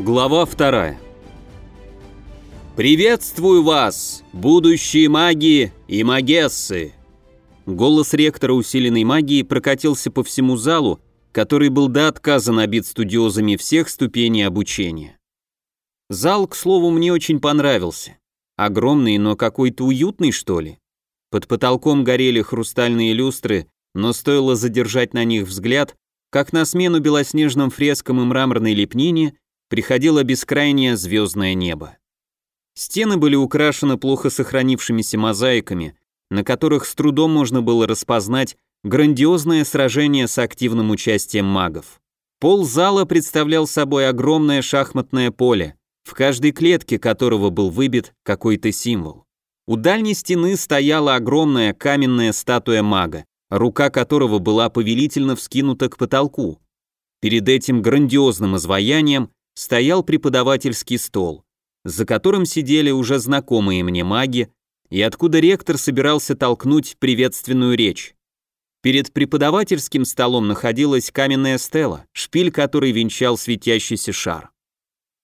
Глава вторая. «Приветствую вас, будущие маги и магессы!» Голос ректора усиленной магии прокатился по всему залу, который был до отказа набит студиозами всех ступеней обучения. Зал, к слову, мне очень понравился. Огромный, но какой-то уютный, что ли. Под потолком горели хрустальные люстры, но стоило задержать на них взгляд, как на смену белоснежным фрескам и мраморной лепнине приходило бескрайнее звездное небо. Стены были украшены плохо сохранившимися мозаиками, на которых с трудом можно было распознать грандиозное сражение с активным участием магов. Пол зала представлял собой огромное шахматное поле, в каждой клетке которого был выбит какой-то символ. У дальней стены стояла огромная каменная статуя мага, рука которого была повелительно вскинута к потолку. Перед этим грандиозным изваянием стоял преподавательский стол, за которым сидели уже знакомые мне маги, и откуда ректор собирался толкнуть приветственную речь. Перед преподавательским столом находилась каменная стела, шпиль которой венчал светящийся шар.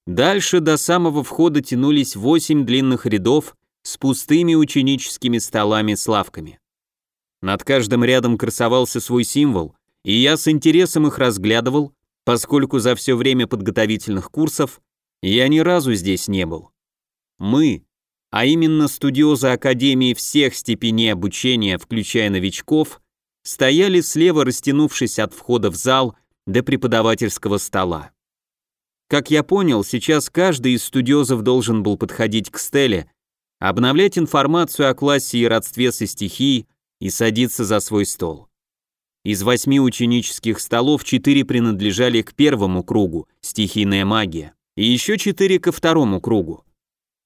Дальше до самого входа тянулись восемь длинных рядов с пустыми ученическими столами с лавками. Над каждым рядом красовался свой символ, и я с интересом их разглядывал, поскольку за все время подготовительных курсов я ни разу здесь не был. Мы, а именно студиозы Академии всех степеней обучения, включая новичков, стояли слева, растянувшись от входа в зал до преподавательского стола. Как я понял, сейчас каждый из студиозов должен был подходить к стеле, обновлять информацию о классе и родстве со стихией и садиться за свой стол. Из восьми ученических столов четыре принадлежали к первому кругу «Стихийная магия», и еще четыре ко второму кругу.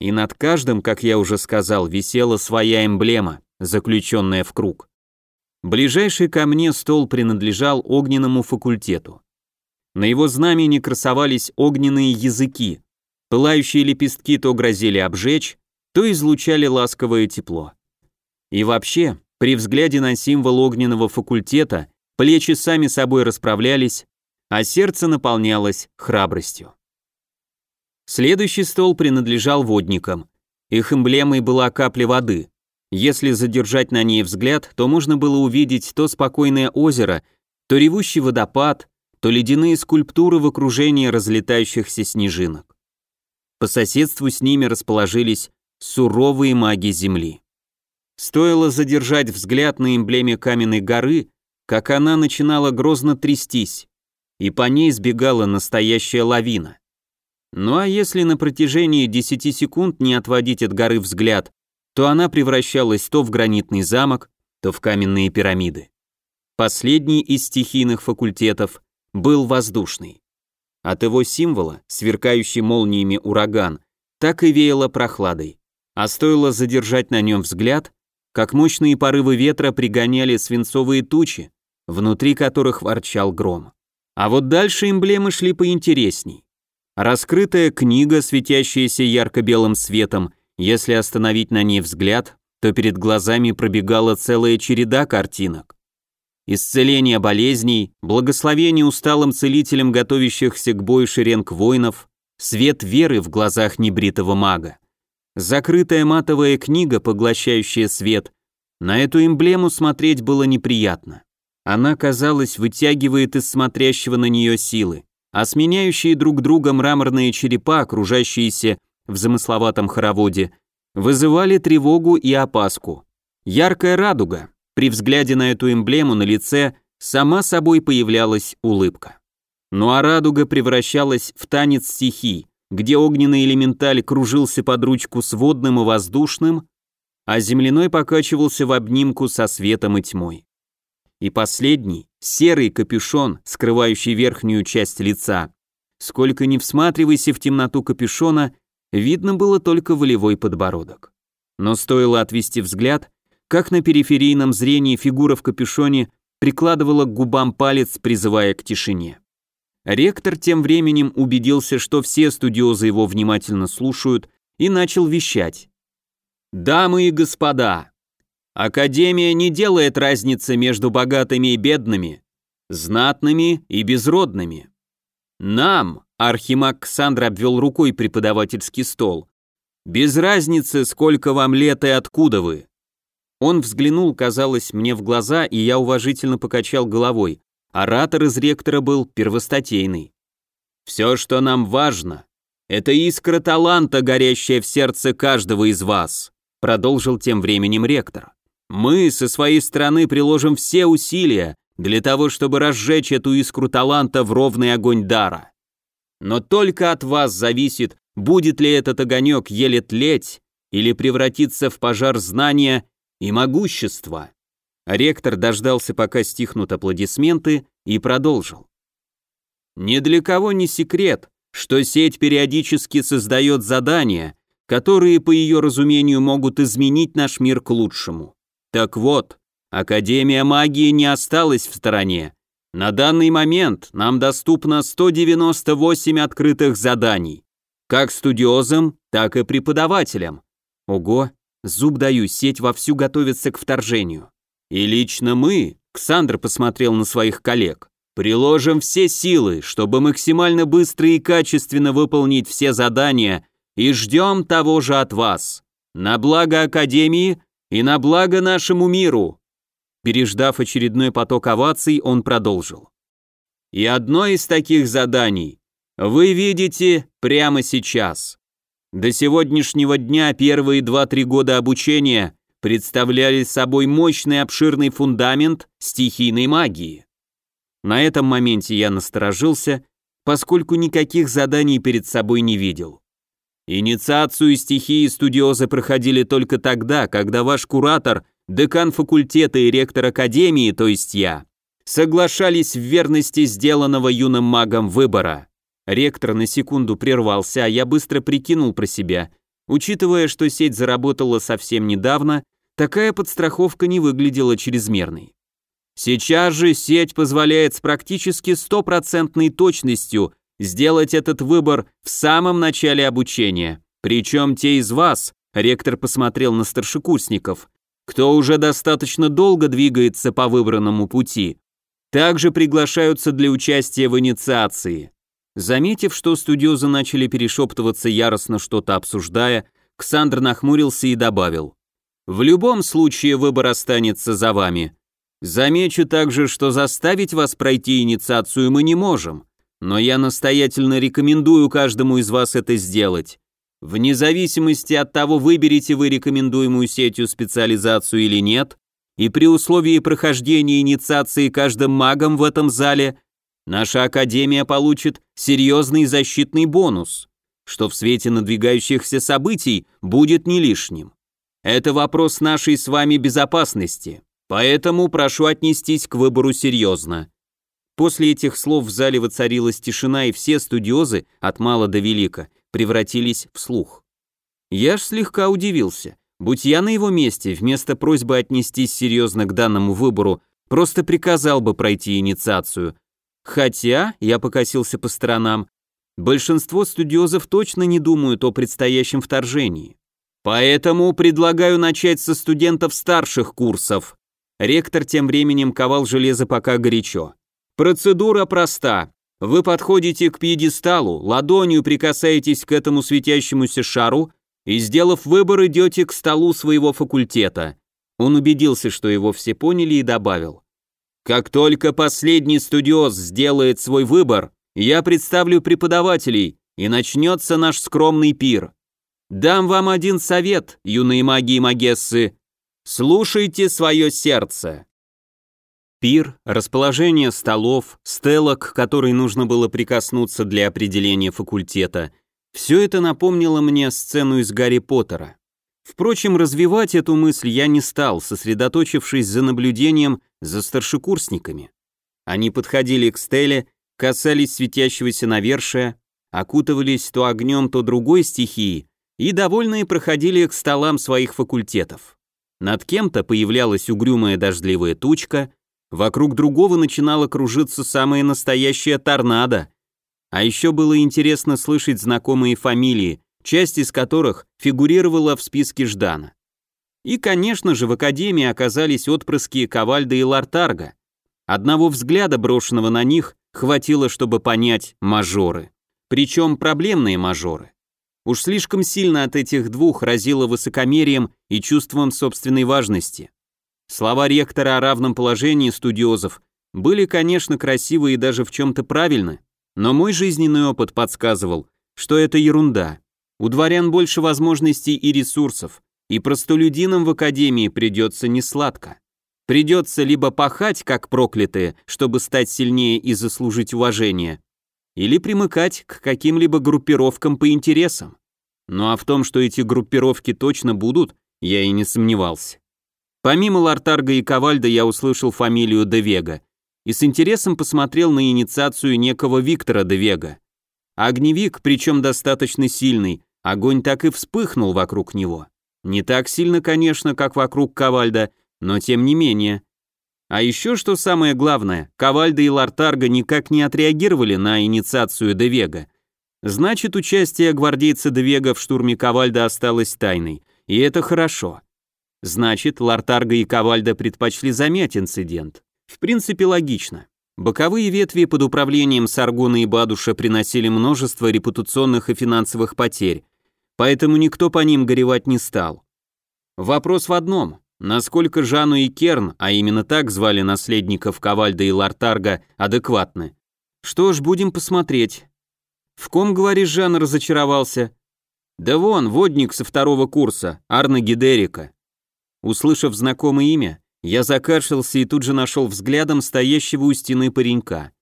И над каждым, как я уже сказал, висела своя эмблема, заключенная в круг. Ближайший ко мне стол принадлежал огненному факультету. На его знамени красовались огненные языки, пылающие лепестки то грозили обжечь, то излучали ласковое тепло. И вообще, при взгляде на символ огненного факультета плечи сами собой расправлялись, а сердце наполнялось храбростью. Следующий стол принадлежал водникам. Их эмблемой была капля воды. Если задержать на ней взгляд, то можно было увидеть то спокойное озеро, то ревущий водопад, то ледяные скульптуры в окружении разлетающихся снежинок. По соседству с ними расположились суровые маги Земли. Стоило задержать взгляд на эмблеме каменной горы, как она начинала грозно трястись, и по ней сбегала настоящая лавина. Ну а если на протяжении 10 секунд не отводить от горы взгляд, то она превращалась то в гранитный замок, то в каменные пирамиды. Последний из стихийных факультетов был воздушный. От его символа, сверкающий молниями ураган, так и веяло прохладой. А стоило задержать на нем взгляд, как мощные порывы ветра пригоняли свинцовые тучи, внутри которых ворчал гром. А вот дальше эмблемы шли поинтересней. Раскрытая книга, светящаяся ярко-белым светом, если остановить на ней взгляд, то перед глазами пробегала целая череда картинок. Исцеление болезней, благословение усталым целителям, готовящихся к бою шеренг воинов, свет веры в глазах небритого мага. Закрытая матовая книга, поглощающая свет, на эту эмблему смотреть было неприятно. Она, казалось, вытягивает из смотрящего на нее силы, а сменяющие друг друга мраморные черепа, окружающиеся в замысловатом хороводе, вызывали тревогу и опаску. Яркая радуга. При взгляде на эту эмблему на лице сама собой появлялась улыбка. Ну а радуга превращалась в танец стихий, где огненный элементаль кружился под ручку с водным и воздушным, а земляной покачивался в обнимку со светом и тьмой. И последний, серый капюшон, скрывающий верхнюю часть лица, сколько ни всматривайся в темноту капюшона, видно было только волевой подбородок. Но стоило отвести взгляд, как на периферийном зрении фигура в капюшоне прикладывала к губам палец, призывая к тишине. Ректор тем временем убедился, что все студиозы его внимательно слушают, и начал вещать. «Дамы и господа, Академия не делает разницы между богатыми и бедными, знатными и безродными. Нам, Архимаг Ксандр обвел рукой преподавательский стол. «Без разницы, сколько вам лет и откуда вы». Он взглянул, казалось, мне в глаза, и я уважительно покачал головой. Оратор из ректора был первостатейный. «Все, что нам важно, это искра таланта, горящая в сердце каждого из вас», продолжил тем временем ректор. «Мы со своей стороны приложим все усилия для того, чтобы разжечь эту искру таланта в ровный огонь дара. Но только от вас зависит, будет ли этот огонек еле тлеть или превратиться в пожар знания и могущества. Ректор дождался, пока стихнут аплодисменты, и продолжил. Ни для кого не секрет, что сеть периодически создает задания, которые, по ее разумению, могут изменить наш мир к лучшему. Так вот, Академия магии не осталась в стороне. На данный момент нам доступно 198 открытых заданий, как студиозам, так и преподавателям. Ого, зуб даю, сеть вовсю готовится к вторжению. И лично мы, Ксандр посмотрел на своих коллег, приложим все силы, чтобы максимально быстро и качественно выполнить все задания и ждем того же от вас. На благо Академии и на благо нашему миру. Переждав очередной поток оваций, он продолжил. И одно из таких заданий вы видите прямо сейчас. До сегодняшнего дня первые 2-3 года обучения представляли собой мощный обширный фундамент стихийной магии. На этом моменте я насторожился, поскольку никаких заданий перед собой не видел. Инициацию стихии студиозы проходили только тогда, когда ваш куратор декан факультета и ректор академии, то есть я, соглашались в верности сделанного юным магом выбора. Ректор на секунду прервался, а я быстро прикинул про себя. Учитывая, что сеть заработала совсем недавно, такая подстраховка не выглядела чрезмерной. Сейчас же сеть позволяет с практически стопроцентной точностью сделать этот выбор в самом начале обучения. Причем те из вас, ректор посмотрел на старшекурсников, кто уже достаточно долго двигается по выбранному пути, также приглашаются для участия в инициации. Заметив, что студиозы начали перешептываться яростно что-то обсуждая, Ксандр нахмурился и добавил. «В любом случае выбор останется за вами. Замечу также, что заставить вас пройти инициацию мы не можем, но я настоятельно рекомендую каждому из вас это сделать. Вне зависимости от того, выберете вы рекомендуемую сетью специализацию или нет, и при условии прохождения инициации каждым магом в этом зале, наша Академия получит серьезный защитный бонус, что в свете надвигающихся событий будет не лишним. Это вопрос нашей с вами безопасности, поэтому прошу отнестись к выбору серьезно. После этих слов в зале воцарилась тишина, и все студиозы, от мала до велика, превратились в слух. Я ж слегка удивился. Будь я на его месте, вместо просьбы отнестись серьезно к данному выбору, просто приказал бы пройти инициацию. Хотя, я покосился по сторонам, большинство студиозов точно не думают о предстоящем вторжении. Поэтому предлагаю начать со студентов старших курсов. Ректор тем временем ковал железо пока горячо. Процедура проста. Вы подходите к пьедесталу, ладонью прикасаетесь к этому светящемуся шару и, сделав выбор, идете к столу своего факультета. Он убедился, что его все поняли и добавил. Как только последний студиоз сделает свой выбор, я представлю преподавателей, и начнется наш скромный пир. Дам вам один совет, юные маги и магессы. Слушайте свое сердце. Пир, расположение столов, стелок, которой нужно было прикоснуться для определения факультета – все это напомнило мне сцену из Гарри Поттера. Впрочем, развивать эту мысль я не стал, сосредоточившись за наблюдением за старшекурсниками. Они подходили к стеле, касались светящегося навершия, окутывались то огнем, то другой стихией и, довольные, проходили к столам своих факультетов. Над кем-то появлялась угрюмая дождливая тучка, Вокруг другого начинала кружиться самая настоящая торнадо. А еще было интересно слышать знакомые фамилии, часть из которых фигурировала в списке Ждана. И, конечно же, в Академии оказались отпрыски Ковальда и Лартарга. Одного взгляда, брошенного на них, хватило, чтобы понять мажоры. причем проблемные мажоры. Уж слишком сильно от этих двух разило высокомерием и чувством собственной важности. Слова ректора о равном положении студиозов были, конечно, красивы и даже в чем-то правильны, но мой жизненный опыт подсказывал, что это ерунда. У дворян больше возможностей и ресурсов, и простолюдинам в академии придется несладко. Придется либо пахать, как проклятые, чтобы стать сильнее и заслужить уважение, или примыкать к каким-либо группировкам по интересам. Ну а в том, что эти группировки точно будут, я и не сомневался. Помимо Лартарга и Ковальда я услышал фамилию Девега и с интересом посмотрел на инициацию некого Виктора Девега. Огневик, причем достаточно сильный, огонь так и вспыхнул вокруг него. Не так сильно, конечно, как вокруг Ковальда, но тем не менее. А еще что самое главное, Ковальда и Лартарга никак не отреагировали на инициацию Девега. Значит, участие гвардейца Девега в штурме Ковальда осталось тайной, и это хорошо. Значит, Лартарга и Ковальда предпочли замять инцидент. В принципе, логично. Боковые ветви под управлением Саргона и Бадуша приносили множество репутационных и финансовых потерь, поэтому никто по ним горевать не стал. Вопрос в одном. Насколько Жану и Керн, а именно так звали наследников Ковальда и Лартарга, адекватны? Что ж, будем посмотреть. В ком, говоришь, Жан разочаровался? Да вон, водник со второго курса, Арна Гидерика. Услышав знакомое имя, я закашлялся и тут же нашел взглядом стоящего у стены паренька.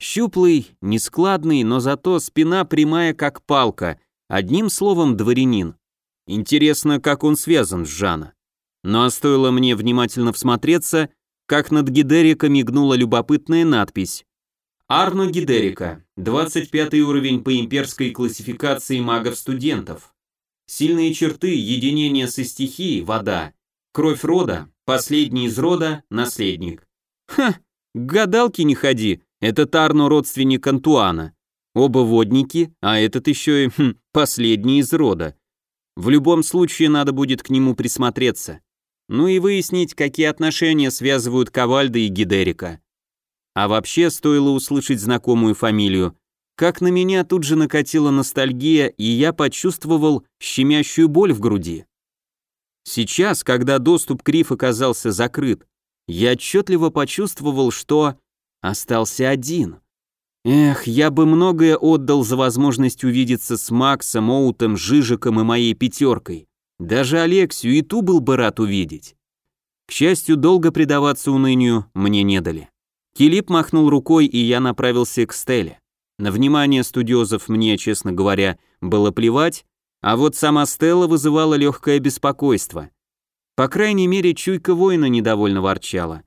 Щуплый, нескладный, но зато спина прямая как палка, одним словом дворянин. Интересно, как он связан с Жана. Но стоило мне внимательно всмотреться, как над Гидерика мигнула любопытная надпись. Арно Гидерика, 25 уровень по имперской классификации магов-студентов. Сильные черты, единение со стихией, вода. Кровь рода, последний из рода, наследник. Ха, к гадалке не ходи, это Тарно родственник Антуана. Оба водники, а этот еще и хм, последний из рода. В любом случае надо будет к нему присмотреться. Ну и выяснить, какие отношения связывают Ковальда и Гидерика. А вообще стоило услышать знакомую фамилию, как на меня тут же накатила ностальгия, и я почувствовал щемящую боль в груди. Сейчас, когда доступ к Риф оказался закрыт, я отчетливо почувствовал, что остался один. Эх, я бы многое отдал за возможность увидеться с Максом, Оутом, Жижиком и моей пятеркой. Даже Алексию и ту был бы рад увидеть. К счастью, долго предаваться унынию мне не дали. Килип махнул рукой, и я направился к Стелле. На внимание студиозов мне, честно говоря, было плевать, а вот сама Стелла вызывала легкое беспокойство. По крайней мере, чуйка воина недовольно ворчала.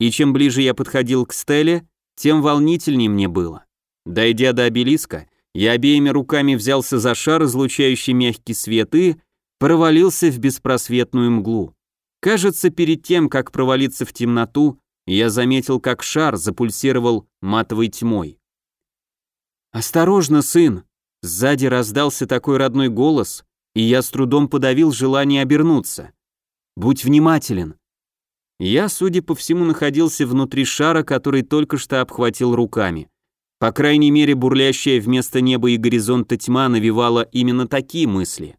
И чем ближе я подходил к Стелле, тем волнительнее мне было. Дойдя до обелиска, я обеими руками взялся за шар, излучающий мягкий свет, и провалился в беспросветную мглу. Кажется, перед тем, как провалиться в темноту, я заметил, как шар запульсировал матовой тьмой. «Осторожно, сын!» Сзади раздался такой родной голос, и я с трудом подавил желание обернуться. «Будь внимателен!» Я, судя по всему, находился внутри шара, который только что обхватил руками. По крайней мере, бурлящая вместо неба и горизонта тьма навевала именно такие мысли.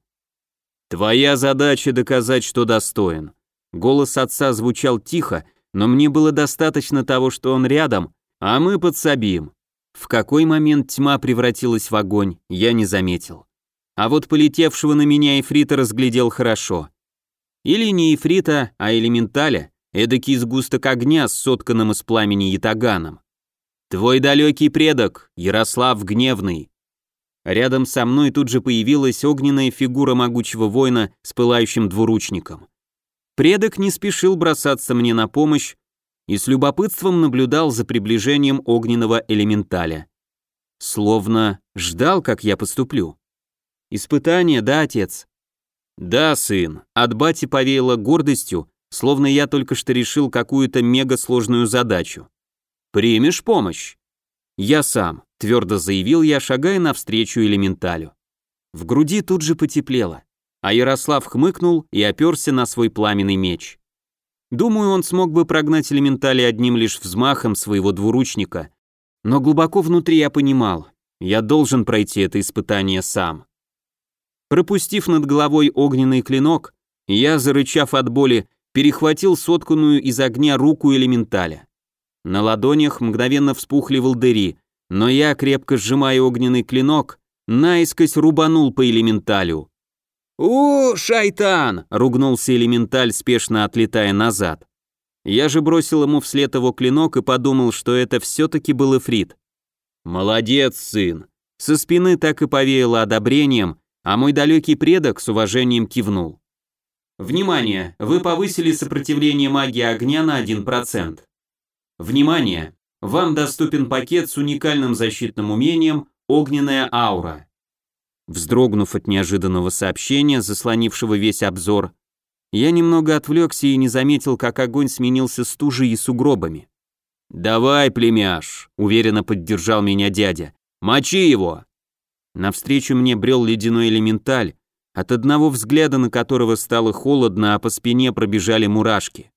«Твоя задача доказать, что достоин». Голос отца звучал тихо, но мне было достаточно того, что он рядом, а мы подсобим. В какой момент тьма превратилась в огонь, я не заметил. А вот полетевшего на меня Эфрита разглядел хорошо. Или не Эфрита, а элементаля, эдакий сгусток огня с сотканным из пламени ятаганом. «Твой далекий предок, Ярослав Гневный», Рядом со мной тут же появилась огненная фигура могучего воина с пылающим двуручником. Предок не спешил бросаться мне на помощь и с любопытством наблюдал за приближением огненного элементаля. Словно ждал, как я поступлю. Испытание, да, отец? Да, сын. От бати повеяло гордостью, словно я только что решил какую-то мега сложную Примешь помощь? Я сам твердо заявил я, шагая навстречу элементалю. В груди тут же потеплело, а Ярослав хмыкнул и оперся на свой пламенный меч. Думаю, он смог бы прогнать элементали одним лишь взмахом своего двуручника, но глубоко внутри я понимал, Я должен пройти это испытание сам. Пропустив над головой огненный клинок, я, зарычав от боли, перехватил сотканную из огня руку элементаля. На ладонях мгновенно вспухли волдыри, но я, крепко сжимая огненный клинок, наискось рубанул по элементалю. «У, шайтан!» — ругнулся элементаль, спешно отлетая назад. Я же бросил ему вслед его клинок и подумал, что это все-таки был эфрит. «Молодец, сын!» Со спины так и повеяло одобрением, а мой далекий предок с уважением кивнул. Внимание! Вы повысили сопротивление магии огня на 1%. Внимание! Вам доступен пакет с уникальным защитным умением «Огненная аура». Вздрогнув от неожиданного сообщения, заслонившего весь обзор, я немного отвлекся и не заметил, как огонь сменился стужей и сугробами. «Давай, племяш», — уверенно поддержал меня дядя, — «мочи его». Навстречу мне брел ледяной элементаль, от одного взгляда на которого стало холодно, а по спине пробежали мурашки.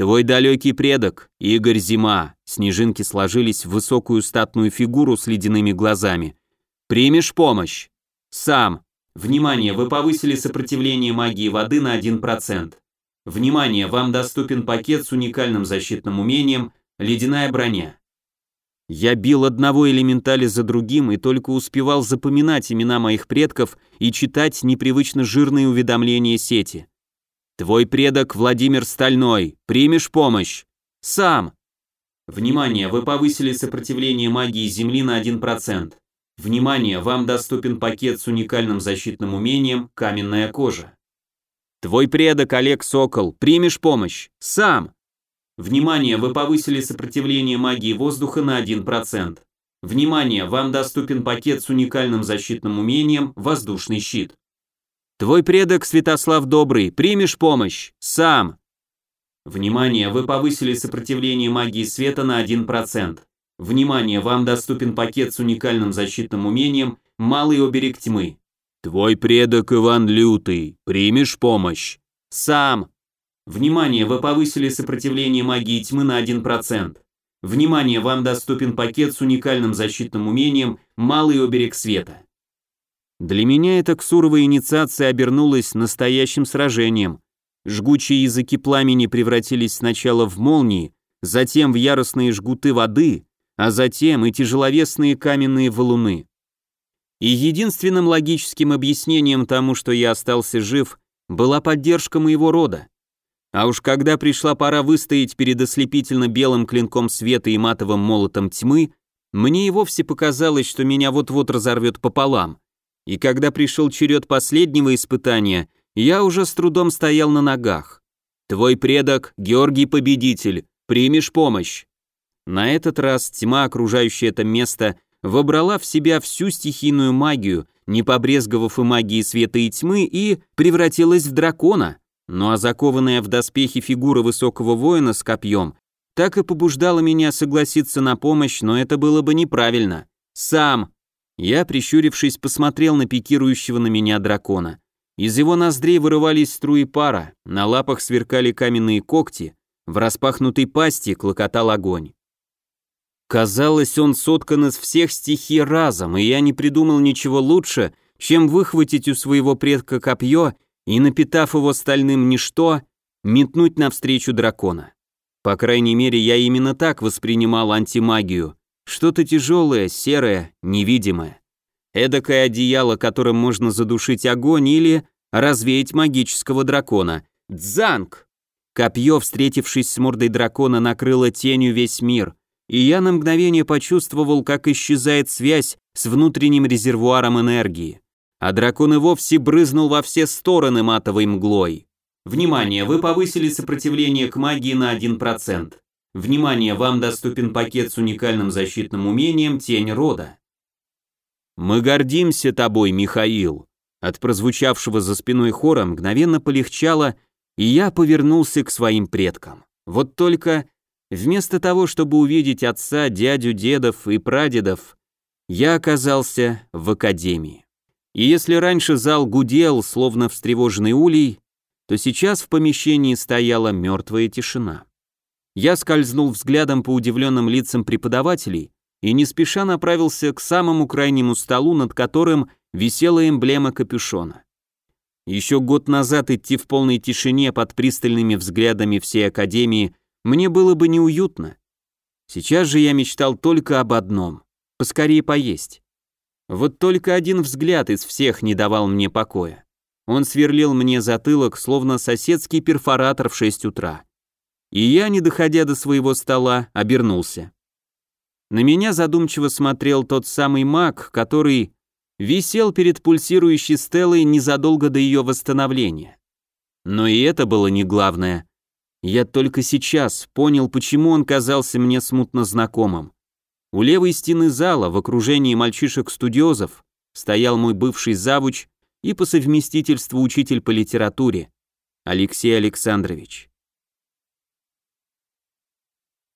«Твой далекий предок, Игорь Зима», снежинки сложились в высокую статную фигуру с ледяными глазами. «Примешь помощь?» «Сам», Внимание, вы повысили сопротивление магии воды на 1%. Внимание, вам доступен пакет с уникальным защитным умением «Ледяная броня». Я бил одного элементаля за другим и только успевал запоминать имена моих предков и читать непривычно жирные уведомления сети. «Твой предок Владимир Стальной, примешь помощь?» «Сам!» Внимание, вы повысили сопротивление магии Земли на 1%. Внимание, вам доступен пакет с уникальным защитным умением «Каменная кожа». Твой предок Олег Сокол, примешь помощь? Сам! Внимание, вы повысили сопротивление магии воздуха на 1%. Внимание, вам доступен пакет с уникальным защитным умением «Воздушный щит». Твой предок Святослав Добрый, примешь помощь? Сам! Внимание, вы повысили сопротивление магии света на 1%. Внимание, вам доступен пакет с уникальным защитным умением «Малый оберег тьмы». Твой предок Иван Лютый, примешь помощь? Сам. Внимание, вы повысили сопротивление магии тьмы на 1%. Внимание, вам доступен пакет с уникальным защитным умением «Малый оберег света». Для меня эта ксуровая инициация обернулась настоящим сражением. Жгучие языки пламени превратились сначала в молнии, затем в яростные жгуты воды, а затем и тяжеловесные каменные валуны. И единственным логическим объяснением тому, что я остался жив, была поддержка моего рода. А уж когда пришла пора выстоять перед ослепительно белым клинком света и матовым молотом тьмы, мне и вовсе показалось, что меня вот-вот разорвет пополам. И когда пришел черед последнего испытания, я уже с трудом стоял на ногах. Твой предок, Георгий Победитель, примешь помощь. На этот раз тьма, окружающая это место, вобрала в себя всю стихийную магию, не побрезговав и магии света и тьмы, и превратилась в дракона. Ну а закованная в доспехи фигура высокого воина с копьем так и побуждала меня согласиться на помощь, но это было бы неправильно. Сам. Я, прищурившись, посмотрел на пикирующего на меня дракона. Из его ноздрей вырывались струи пара, на лапах сверкали каменные когти, в распахнутой пасти клокотал огонь. Казалось, он соткан из всех стихий разом, и я не придумал ничего лучше, чем выхватить у своего предка копье и, напитав его стальным ничто, метнуть навстречу дракона. По крайней мере, я именно так воспринимал антимагию. Что-то тяжелое, серое, невидимое. Эдакое одеяло, которым можно задушить огонь или развеять магического дракона. Дзанг! Копье, встретившись с мордой дракона, накрыло тенью весь мир — и я на мгновение почувствовал, как исчезает связь с внутренним резервуаром энергии. А дракон и вовсе брызнул во все стороны матовой мглой. Внимание, вы повысили сопротивление к магии на 1%. Внимание, вам доступен пакет с уникальным защитным умением «Тень рода». «Мы гордимся тобой, Михаил», от прозвучавшего за спиной хора мгновенно полегчало, и я повернулся к своим предкам. Вот только Вместо того, чтобы увидеть отца, дядю, дедов и прадедов, я оказался в академии. И если раньше зал гудел, словно встревоженный улей, то сейчас в помещении стояла мертвая тишина. Я скользнул взглядом по удивленным лицам преподавателей, и не спеша направился к самому крайнему столу, над которым висела эмблема капюшона. Еще год назад идти в полной тишине под пристальными взглядами всей Академии мне было бы неуютно. Сейчас же я мечтал только об одном — поскорее поесть. Вот только один взгляд из всех не давал мне покоя. Он сверлил мне затылок, словно соседский перфоратор в 6 утра. И я, не доходя до своего стола, обернулся. На меня задумчиво смотрел тот самый маг, который висел перед пульсирующей стелой незадолго до ее восстановления. Но и это было не главное. Я только сейчас понял, почему он казался мне смутно знакомым. У левой стены зала, в окружении мальчишек-студиозов, стоял мой бывший завуч и по совместительству учитель по литературе, Алексей Александрович.